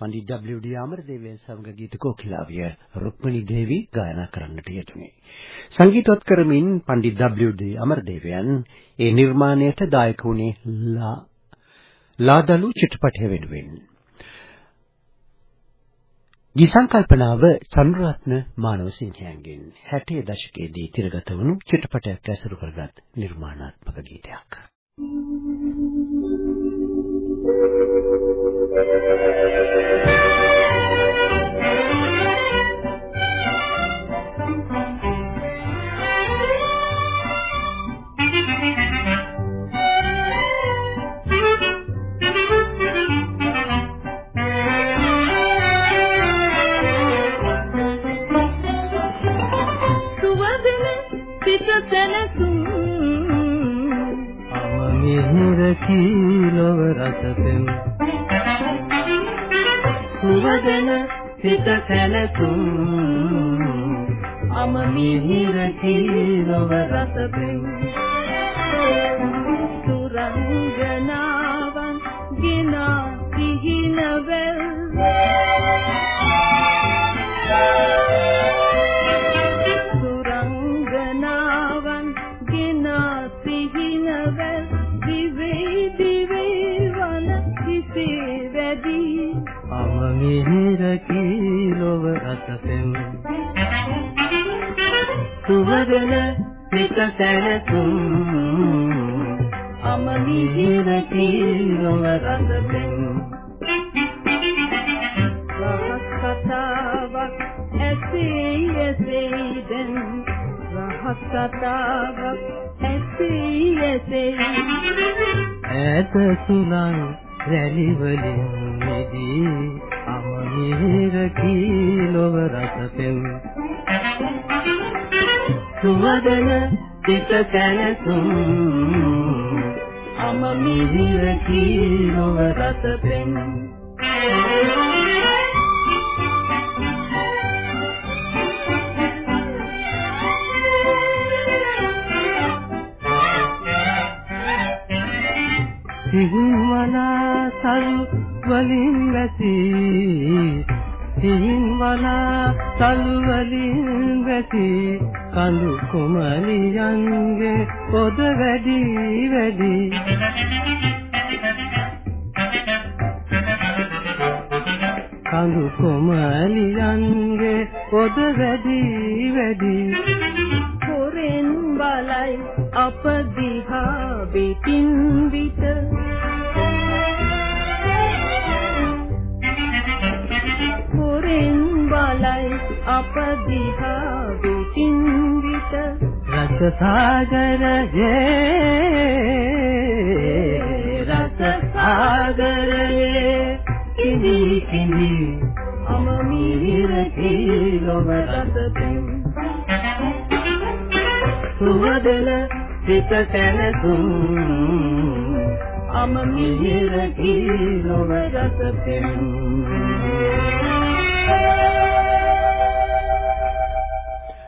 Pandit W.D. අමරදේවයන් සමග ගීත කෝකිලාවිය රුක්මනී දේවී ගායනා කරන්නට යෙදුනේ. සංගීතවත් කරමින් පඬිත් W.D. අමරදේවයන් ඒ නිර්මාණයට දායක වුණේ ලා ලාදලු චිත්‍රපටය වෙනුවෙන්. ගිසංකල්පනාව චන්ද්‍රරත්න මානවසිංහයන්ගෙන් 60 දශකයේදී තිරගත වුණු චිත්‍රපටයක් ඇසුරු කරගත් නිර්මාණාත්මක ගීතයක්. Thank you. කීලව රසපෙම් සුවදන සිත සැලසුම් අම මිහිර කීලව රසපෙම් සුරංගනාවන් මිහිරකී ලොව රසපෙම් සුවදන පිට සැලසුම් අම මිහිරකී ලොව රසපෙම් රහස් කතාවක් ඇසේ ඇසේ දැන්. රහස් කතාවක් ඇසේ ඇසේ ඈත සුලං රැලි වලින් මිදී අමහිර කීලොව රස පෙව්. සුවදන සිත කැලසුම් අමහිර කීලොව රස පෙව්. සිහිවනා සරු වලින් වැසි සිහින් වනා තල් වලින් වැසි කඳු කුමලියන්ගේ පොද වැඩි වැඩි. කඳු කුමලියන්ගේ පොද වැඩි වැඩි. හොරෙන් බලයි අප දිහා පිටින් විට බලයි අප දිහා විටින් විට රස සාගරයේ රස සාගරයේ කිඳි කිඳි අම මිහිර කීලොව රස පෙම් සුවදල සිත සැනසුම් අම මිහිර කීලොව රස පෙම් Thank you.